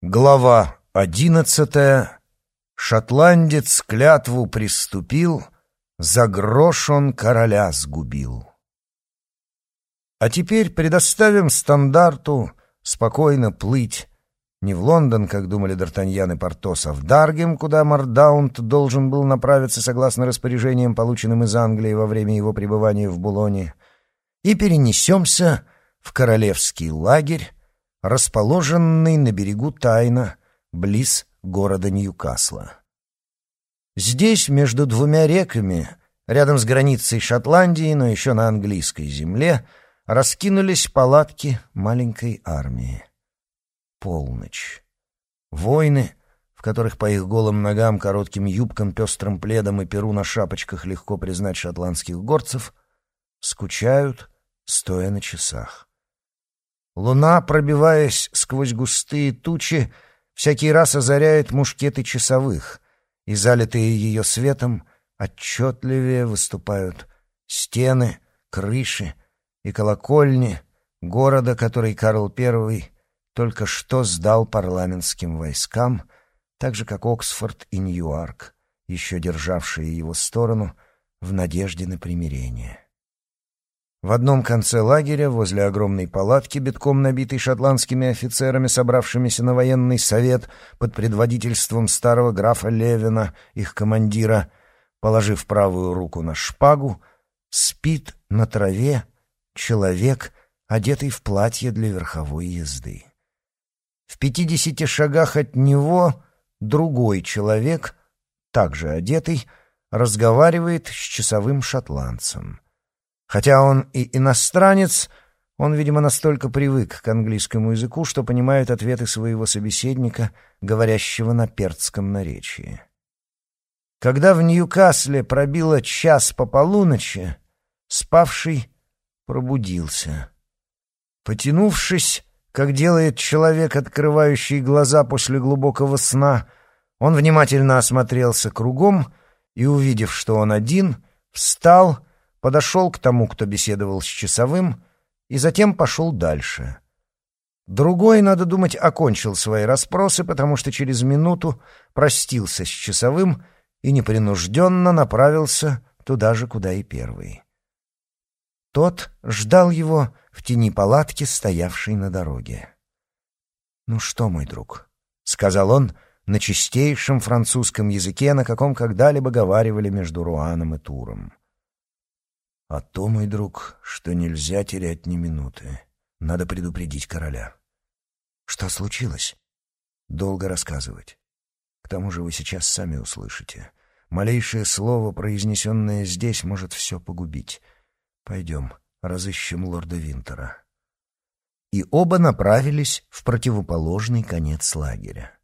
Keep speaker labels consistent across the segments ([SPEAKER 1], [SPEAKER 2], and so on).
[SPEAKER 1] Глава одиннадцатая. Шотландец клятву приступил, за грош он короля сгубил. А теперь предоставим стандарту спокойно плыть не в Лондон, как думали Д'Артаньян и Портос, а в Даргем, куда Мардаунт должен был направиться согласно распоряжениям, полученным из Англии во время его пребывания в Булоне, и перенесемся в королевский лагерь, расположенный на берегу Тайна, близ города Ньюкасла. Здесь, между двумя реками, рядом с границей Шотландии, но еще на английской земле, раскинулись палатки маленькой армии. Полночь. Войны, в которых по их голым ногам, коротким юбкам, пестрым пледам и перу на шапочках легко признать шотландских горцев, скучают, стоя на часах. Луна, пробиваясь сквозь густые тучи, всякий раз озаряет мушкеты часовых, и, залитые ее светом, отчетливее выступают стены, крыши и колокольни города, который Карл I только что сдал парламентским войскам, так же, как Оксфорд и Ньюарк, еще державшие его сторону в надежде на примирение. В одном конце лагеря, возле огромной палатки, битком набитой шотландскими офицерами, собравшимися на военный совет под предводительством старого графа Левина, их командира, положив правую руку на шпагу, спит на траве человек, одетый в платье для верховой езды. В пятидесяти шагах от него другой человек, также одетый, разговаривает с часовым шотландцем — Хотя он и иностранец, он, видимо, настолько привык к английскому языку, что понимает ответы своего собеседника, говорящего на перцком наречии. Когда в Ньюкасле пробило час по полуночи, спавший пробудился. Потянувшись, как делает человек, открывающий глаза после глубокого сна, он внимательно осмотрелся кругом и, увидев, что он один, встал подошел к тому, кто беседовал с часовым, и затем пошел дальше. Другой, надо думать, окончил свои расспросы, потому что через минуту простился с часовым и непринужденно направился туда же, куда и первый. Тот ждал его в тени палатки, стоявшей на дороге. «Ну что, мой друг?» — сказал он на чистейшем французском языке, на каком когда-либо говаривали между Руаном и Туром. А то, мой друг, что нельзя терять ни минуты. Надо предупредить короля. Что случилось? Долго рассказывать. К тому же вы сейчас сами услышите. Малейшее слово, произнесенное здесь, может все погубить. Пойдем, разыщем лорда Винтера. И оба направились в противоположный конец лагеря.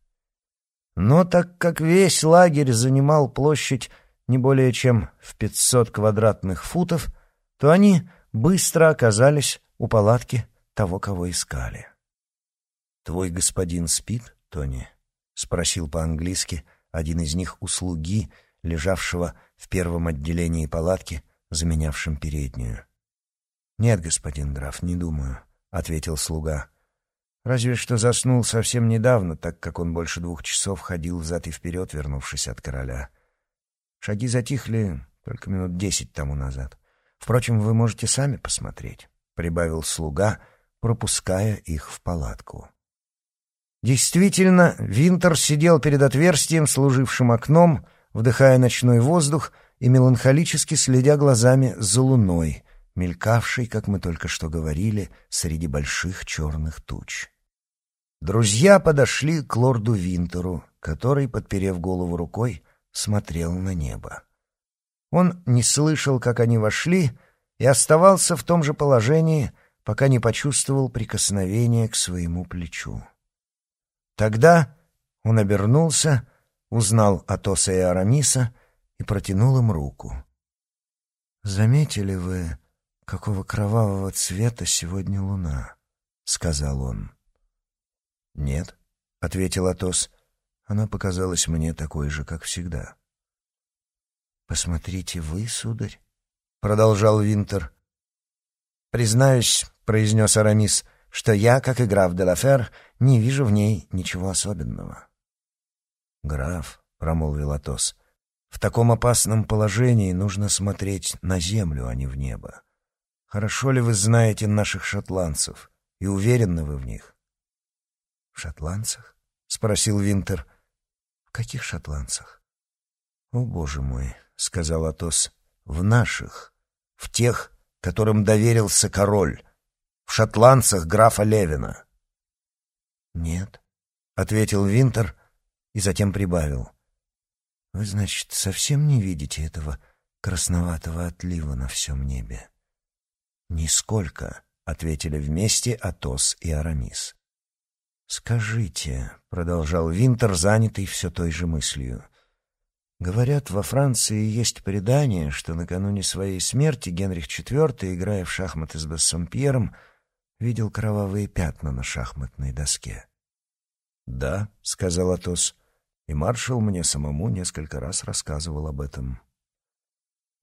[SPEAKER 1] Но так как весь лагерь занимал площадь не более чем в 500 квадратных футов, то они быстро оказались у палатки того, кого искали. «Твой господин спит, Тони?» — спросил по-английски один из них у слуги, лежавшего в первом отделении палатки, заменявшем переднюю. «Нет, господин граф, не думаю», — ответил слуга. «Разве что заснул совсем недавно, так как он больше двух часов ходил взад и вперед, вернувшись от короля». Шаги затихли только минут десять тому назад. Впрочем, вы можете сами посмотреть, — прибавил слуга, пропуская их в палатку. Действительно, Винтер сидел перед отверстием, служившим окном, вдыхая ночной воздух и меланхолически следя глазами за луной, мелькавшей, как мы только что говорили, среди больших черных туч. Друзья подошли к лорду Винтеру, который, подперев голову рукой, смотрел на небо. Он не слышал, как они вошли, и оставался в том же положении, пока не почувствовал прикосновение к своему плечу. Тогда он обернулся, узнал Атоса и Арамиса и протянул им руку. «Заметили вы, какого кровавого цвета сегодня луна?» — сказал он. «Нет», — ответил Атос, она показалась мне такой же, как всегда. «Посмотрите вы, сударь», — продолжал Винтер. «Признаюсь», — произнес Арамис, — что я, как и граф де Лафер, не вижу в ней ничего особенного. «Граф», — промолвил Атос, — «в таком опасном положении нужно смотреть на землю, а не в небо. Хорошо ли вы знаете наших шотландцев и уверены вы в них?» «В шотландцах?» — спросил Винтер. «В каких шотландцах?» «О, боже мой», — сказал Атос, — «в наших, в тех, которым доверился король, в шотландцах графа Левина». «Нет», — ответил Винтер и затем прибавил. «Вы, значит, совсем не видите этого красноватого отлива на всем небе?» «Нисколько», — ответили вместе Атос и Арамис. «Скажите», — продолжал Винтер, занятый все той же мыслью, Говорят, во Франции есть предание, что накануне своей смерти Генрих IV, играя в шахматы с Бассомпьером, видел кровавые пятна на шахматной доске. «Да», — сказал Атос, — и маршал мне самому несколько раз рассказывал об этом.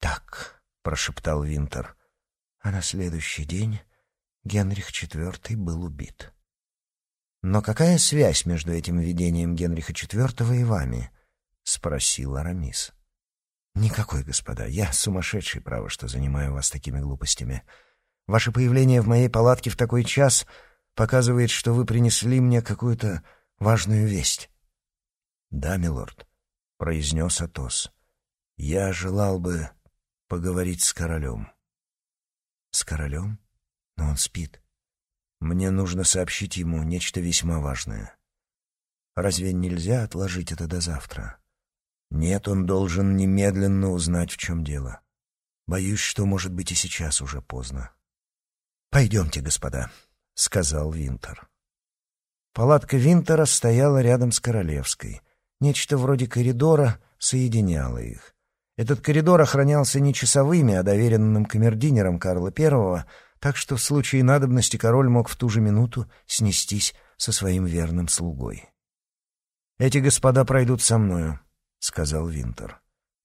[SPEAKER 1] «Так», — прошептал Винтер, — а на следующий день Генрих IV был убит. «Но какая связь между этим видением Генриха IV и вами?» — спросил Арамис. «Никакой, господа. Я сумасшедший, право, что занимаю вас такими глупостями. Ваше появление в моей палатке в такой час показывает, что вы принесли мне какую-то важную весть». «Да, милорд», — произнес Атос. «Я желал бы поговорить с королем». «С королем? Но он спит. Мне нужно сообщить ему нечто весьма важное. Разве нельзя отложить это до завтра?» Нет, он должен немедленно узнать, в чем дело. Боюсь, что, может быть, и сейчас уже поздно. «Пойдемте, господа», — сказал Винтер. Палатка Винтера стояла рядом с Королевской. Нечто вроде коридора соединяло их. Этот коридор охранялся не часовыми, а доверенным камердинером Карла I, так что в случае надобности король мог в ту же минуту снестись со своим верным слугой. «Эти господа пройдут со мною», — сказал Винтер.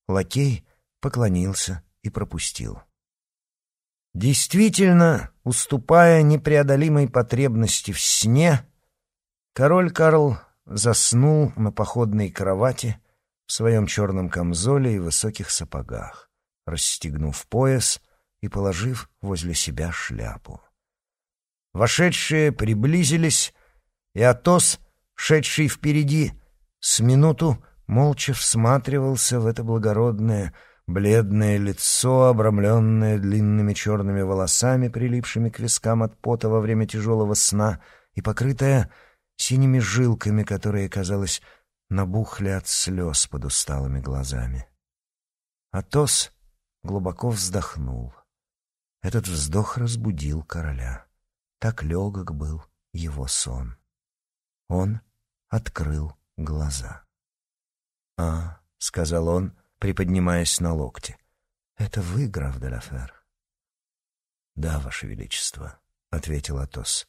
[SPEAKER 1] Лакей поклонился и пропустил. Действительно, уступая непреодолимой потребности в сне, король Карл заснул на походной кровати в своем черном камзоле и высоких сапогах, расстегнув пояс и положив возле себя шляпу. Вошедшие приблизились, и Атос, шедший впереди, с минуту молча всматривался в это благородное, бледное лицо, обрамленное длинными черными волосами, прилипшими к вискам от пота во время тяжелого сна, и покрытое синими жилками, которые, казалось, набухли от слез под усталыми глазами. Атос глубоко вздохнул. Этот вздох разбудил короля. Так легок был его сон. Он открыл глаза. «А», — сказал он, приподнимаясь на локте, — «это вы, граф де Лафер?» «Да, ваше величество», — ответил Атос.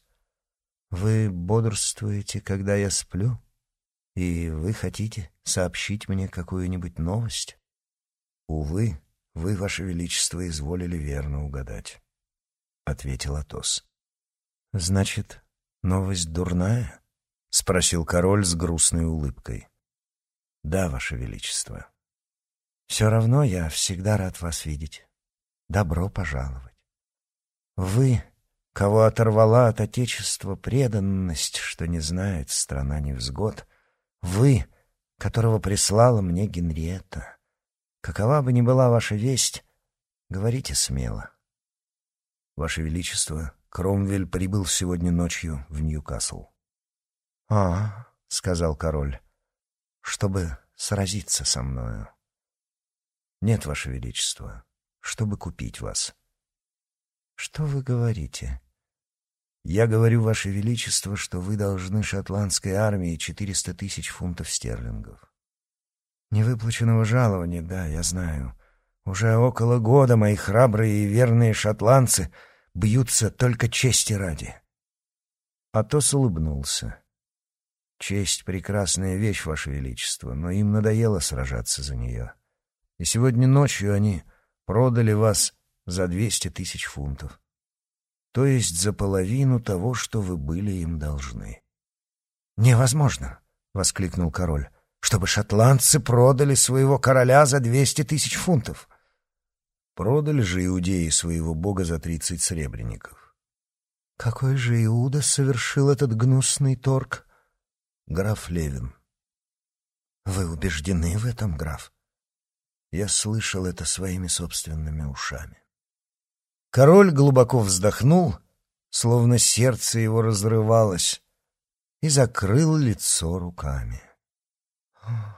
[SPEAKER 1] «Вы бодрствуете, когда я сплю? И вы хотите сообщить мне какую-нибудь новость?» «Увы, вы, ваше величество, изволили верно угадать», — ответил Атос. «Значит, новость дурная?» — спросил король с грустной улыбкой. Да, Ваше Величество. Все равно я всегда рад вас видеть. Добро пожаловать. Вы, кого оторвала от Отечества преданность, что не знает страна невзгод, вы, которого прислала мне Генриетта, какова бы ни была ваша весть, говорите смело. Ваше Величество, Кромвель прибыл сегодня ночью в Ньюкасл. — А, — сказал король, чтобы сразиться со мною. Нет, Ваше Величество, чтобы купить вас. Что вы говорите? Я говорю, Ваше Величество, что вы должны шотландской армии четыреста тысяч фунтов стерлингов. Невыплаченного жалования, да, я знаю. Уже около года мои храбрые и верные шотландцы бьются только чести ради. Атос улыбнулся. Честь — прекрасная вещь, Ваше Величество, но им надоело сражаться за нее. И сегодня ночью они продали вас за двести тысяч фунтов. то есть за половину того, что вы были им должны. «Невозможно!» — воскликнул король. «Чтобы шотландцы продали своего короля за двести тысяч фунтов!» Продали же иудеи своего бога за тридцать сребреников. «Какой же Иуда совершил этот гнусный торг?» «Граф Левин». «Вы убеждены в этом, граф?» Я слышал это своими собственными ушами. Король глубоко вздохнул, словно сердце его разрывалось, и закрыл лицо руками.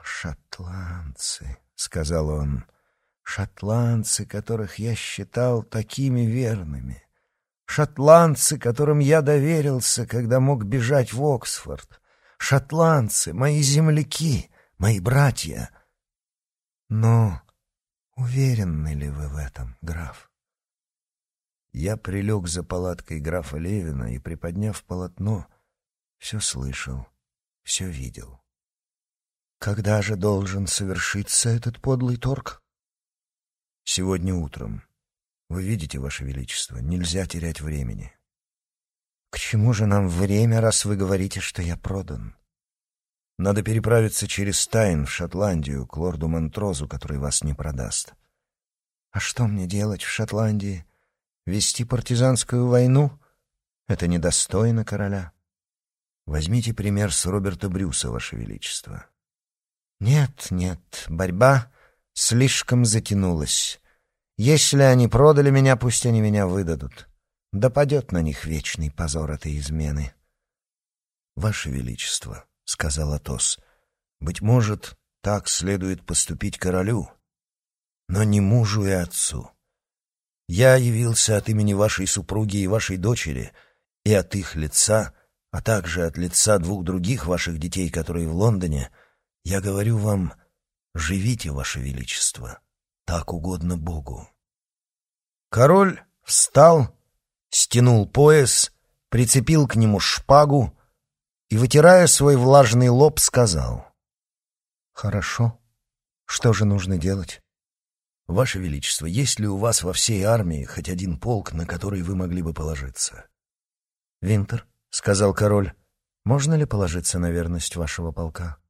[SPEAKER 1] «О, шотландцы!» — сказал он. «Шотландцы, которых я считал такими верными. Шотландцы, которым я доверился, когда мог бежать в Оксфорд. Шотландцы, мои земляки, мои братья. Но уверены ли вы в этом, граф?» Я прилег за палаткой графа Левина и, приподняв полотно, все слышал, все видел. Когда же должен совершиться этот подлый торг? Сегодня утром. Вы видите, Ваше Величество, нельзя терять времени. К чему же нам время, раз вы говорите, что я продан? Надо переправиться через Тайн в Шотландию к лорду Монтрозу, который вас не продаст. А что мне делать в Шотландии? Вести партизанскую войну? Это недостойно короля. Возьмите пример с Роберта Брюса, Ваше Величество. Нет, нет, борьба слишком затянулась. Если они продали меня, пусть они меня выдадут. Да падет на них вечный позор этой измены. Ваше Величество, — сказал Атос, — быть может, так следует поступить королю, но не мужу и отцу. Я явился от имени вашей супруги и вашей дочери, и от их лица, а также от лица двух других ваших детей, которые в Лондоне, я говорю вам, живите, ваше величество, так угодно Богу. Король встал, стянул пояс, прицепил к нему шпагу и, вытирая свой влажный лоб, сказал. «Хорошо. Что же нужно делать?» «Ваше Величество, есть ли у вас во всей армии хоть один полк, на который вы могли бы положиться?» «Винтер», — сказал король, — «можно ли положиться на верность вашего полка?»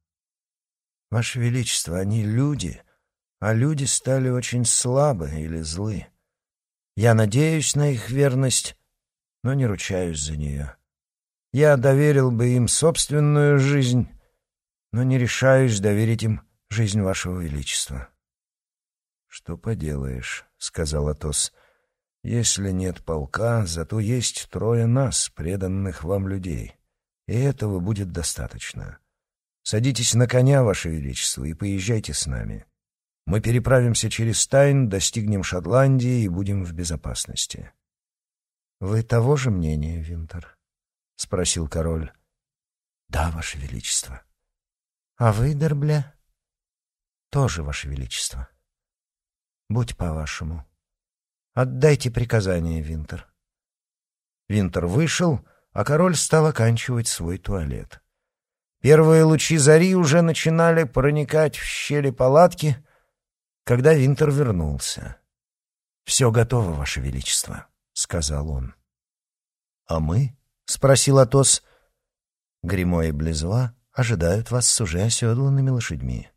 [SPEAKER 1] «Ваше Величество, они люди, а люди стали очень слабы или злы. Я надеюсь на их верность, но не ручаюсь за нее. Я доверил бы им собственную жизнь, но не решаюсь доверить им жизнь вашего Величества». «Что поделаешь», — сказал Атос. «Если нет полка, зато есть трое нас, преданных вам людей, и этого будет достаточно. Садитесь на коня, Ваше Величество, и поезжайте с нами. Мы переправимся через Тайн, достигнем Шотландии и будем в безопасности». «Вы того же мнения, Винтер?» — спросил король. «Да, Ваше Величество». «А вы, Дербля?» «Тоже, Ваше Величество». Будь по-вашему. Отдайте приказание, Винтер. Винтер вышел, а король стал оканчивать свой туалет. Первые лучи зари уже начинали проникать в щели палатки, когда Винтер вернулся. «Все готово, Ваше Величество», — сказал он. «А мы?» — спросил Атос. «Гримо и Близва ожидают вас с уже оседланными лошадьми».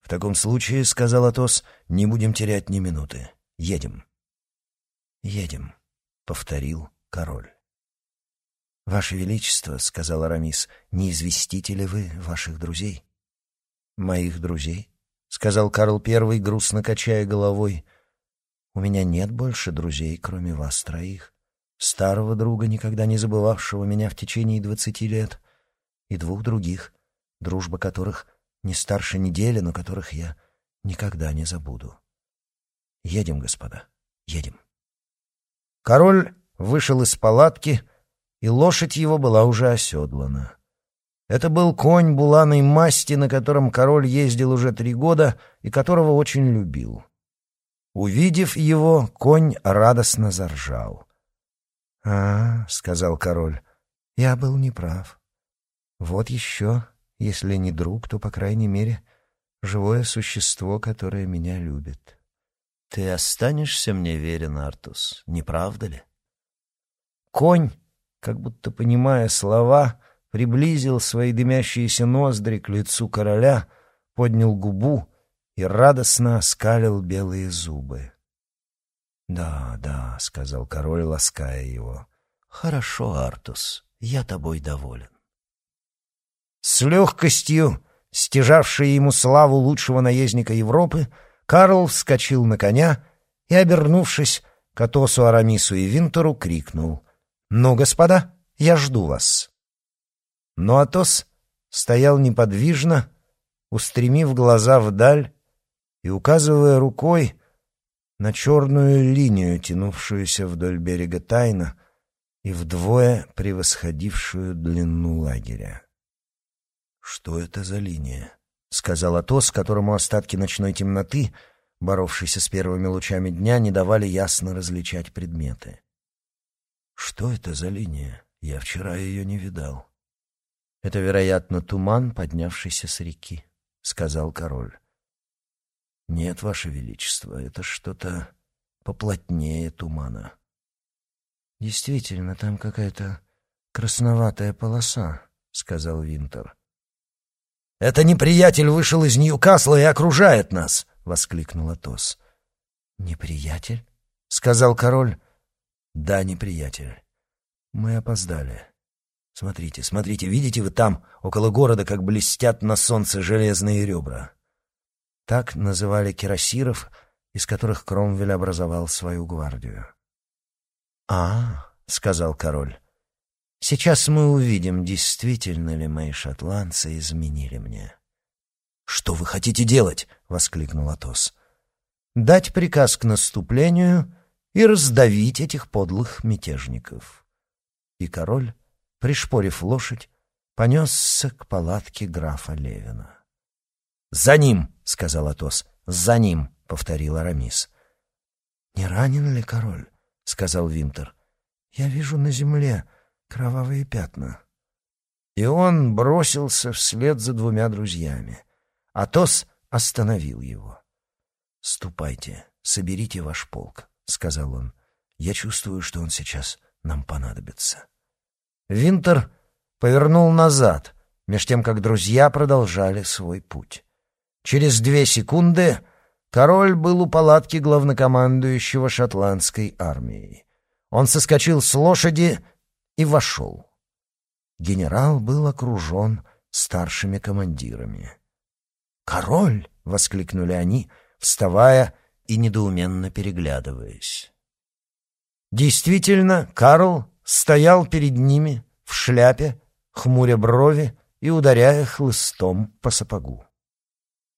[SPEAKER 1] «В таком случае, — сказал Атос, — не будем терять ни минуты. Едем». «Едем», — повторил король. «Ваше Величество, — сказал Арамис, — не известите ли вы ваших друзей?» «Моих друзей?» — сказал Карл Первый, грустно качая головой. «У меня нет больше друзей, кроме вас троих. Старого друга, никогда не забывавшего меня в течение двадцати лет, и двух других, дружба которых — не старше недели, но которых я никогда не забуду. Едем, господа, едем. Король вышел из палатки, и лошадь его была уже оседлана. Это был конь буланой масти, на котором король ездил уже три года и которого очень любил. Увидев его, конь радостно заржал. «А, — сказал король, — я был неправ. Вот еще если не друг, то, по крайней мере, живое существо, которое меня любит. Ты останешься мне верен, Артус, не правда ли? конь, как будто понимая слова, приблизил свои дымящиеся ноздри к лицу короля, поднял губу и радостно оскалил белые зубы. «Да, да», — сказал король, лаская его. «Хорошо, Артус, я тобой доволен». С легкостью, стяжавшей ему славу лучшего наездника Европы, Карл вскочил на коня и, обернувшись к Атосу, Арамису и Винтеру, крикнул «Ну, господа, я жду вас». Но Атос стоял неподвижно, устремив глаза вдаль и указывая рукой на черную линию, тянувшуюся вдоль берега Тайна и вдвое превосходившую длину лагеря. «Что это за линия?» — сказал Атос, которому остатки ночной темноты, боровшейся с первыми лучами дня, не давали ясно различать предметы. «Что это за линия? Я вчера ее не видал». «Это, вероятно, туман, поднявшийся с реки», — сказал король. «Нет, Ваше Величество, это что-то поплотнее тумана». «Действительно, там какая-то красноватая полоса», — сказал Винтер. «Это неприятель вышел из Ньюкасла и окружает нас!» — воскликнул Атос. «Неприятель?» — сказал король. «Да, неприятель. Мы опоздали. Смотрите, смотрите, видите вы там, около города, как блестят на солнце железные ребра?» Так называли кирасиров, из которых Кромвель образовал свою гвардию. «А, — сказал король, — сейчас мы увидим, действительно ли мои шотландцы изменили мне». «Что вы хотите делать?» — воскликнул Атос. «Дать приказ к наступлению и раздавить этих подлых мятежников». И король, пришпорив лошадь, понесся к палатке графа Левина. «За ним!» — сказал Атос. «За ним!» — повторил Арамис. «Не ранен ли король?» — сказал Винтер. «Я вижу на земле кровавые пятна». И он бросился вслед за двумя друзьями. Атос остановил его. «Ступайте, соберите ваш полк», — сказал он. «Я чувствую, что он сейчас нам понадобится». Винтер повернул назад, меж тем, как друзья продолжали свой путь. Через две секунды король был у палатки главнокомандующего шотландской армией. Он соскочил с лошади и вошел. Генерал был окружен старшими командирами. «Король!» — воскликнули они, вставая и недоуменно переглядываясь. Действительно, Карл стоял перед ними в шляпе, хмуря брови и ударяя хлыстом по сапогу.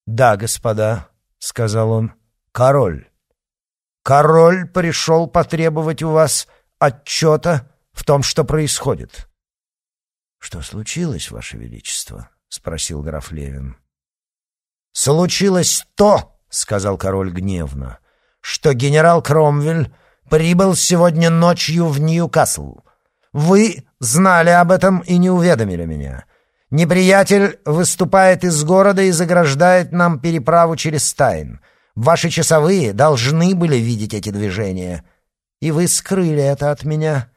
[SPEAKER 1] «Да, господа», — сказал он, — «король. Король пришел потребовать у вас отчета в том, что происходит». «Что случилось, ваше величество?» — спросил граф Левин. «Случилось то», — сказал король гневно, — «что генерал Кромвель прибыл сегодня ночью в Ньюкасл. Вы знали об этом и не уведомили меня. Неприятель выступает из города и заграждает нам переправу через Стайн. Ваши часовые должны были видеть эти движения. И вы скрыли это от меня.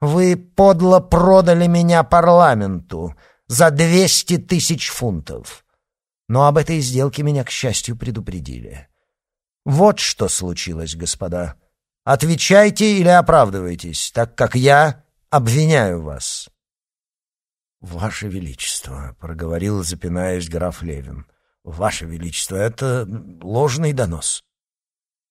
[SPEAKER 1] Вы подло продали меня парламенту за двести тысяч фунтов. Но об этой сделке меня, к счастью, предупредили. Вот что случилось, господа. Отвечайте или оправдывайтесь, так как я обвиняю вас. «Ваше Величество», — проговорил, запинаясь граф Левин, — «Ваше Величество, это ложный донос».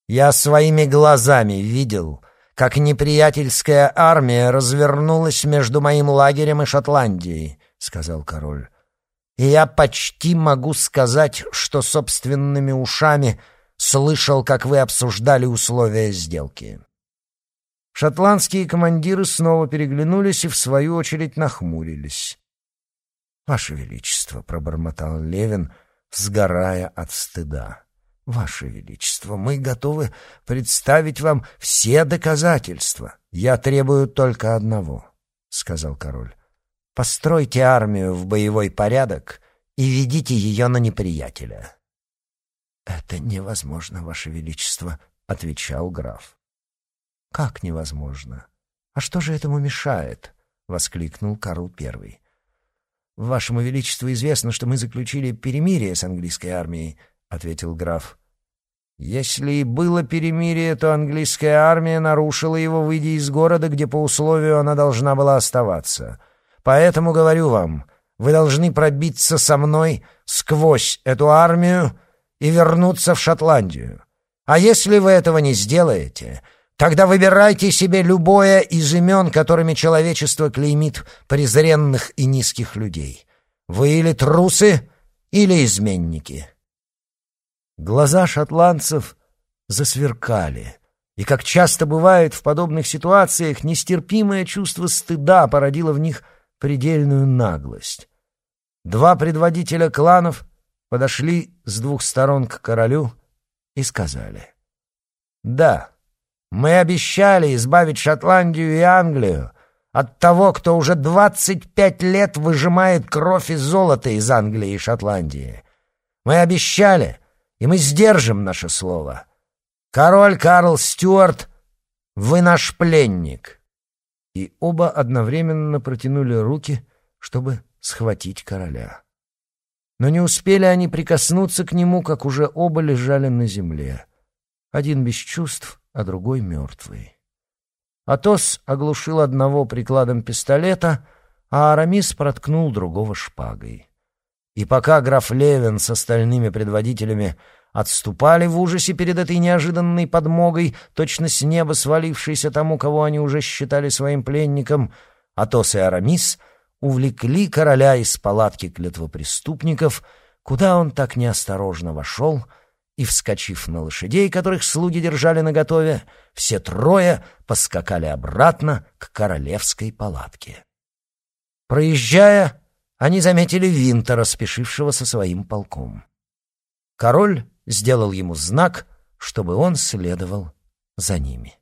[SPEAKER 1] «Я своими глазами видел, как неприятельская армия развернулась между моим лагерем и Шотландией», — сказал король. «И я почти могу сказать, что собственными ушами слышал, как вы обсуждали условия сделки». Шотландские командиры снова переглянулись и, в свою очередь, нахмурились. «Ваше Величество», — пробормотал Левин, сгорая от стыда. «Ваше Величество, мы готовы представить вам все доказательства. Я требую только одного», — сказал король. «Постройте армию в боевой порядок и ведите ее на неприятеля». «Это невозможно, Ваше Величество», — отвечал граф. «Как невозможно? «А что же этому мешает?» — воскликнул Карл Первый. «Вашему Величеству известно, что мы заключили перемирие с английской армией», — ответил граф. «Если и было перемирие, то английская армия нарушила его, выйдя из города, где по условию она должна была оставаться. Поэтому говорю вам, вы должны пробиться со мной сквозь эту армию и вернуться в Шотландию. А если вы этого не сделаете, тогда выбирайте себе любое из имен, которыми человечество клеймит презренных и низких людей. Вы или трусы, или изменники». Глаза шотландцев засверкали, и, как часто бывает в подобных ситуациях, нестерпимое чувство стыда породило в них предельную наглость. Два предводителя кланов подошли с двух сторон к королю и сказали, «Да, мы обещали избавить Шотландию и Англию от того, кто уже двадцать пять лет выжимает кровь и золото из Англии и Шотландии. Мы обещали, и мы сдержим наше слово. Король Карл Стюарт, вы наш пленник!» И оба одновременно протянули руки, чтобы схватить короля. Но не успели они прикоснуться к нему, как уже оба лежали на земле. Один без чувств, а другой мертвый. Атос оглушил одного прикладом пистолета, а Арамис проткнул другого шпагой. И пока граф Левин с остальными предводителями отступали в ужасе перед этой неожиданной подмогой, точно с неба свалившейся тому, кого они уже считали своим пленником, Атос и Арамис увлекли короля из палатки клетвопреступников, куда он так неосторожно вошел, и, вскочив на лошадей, которых слуги держали наготове, все трое поскакали обратно к королевской палатке. Проезжая, они заметили Винтера, спешившего со своим полком. Король сделал ему знак, чтобы он следовал за ними.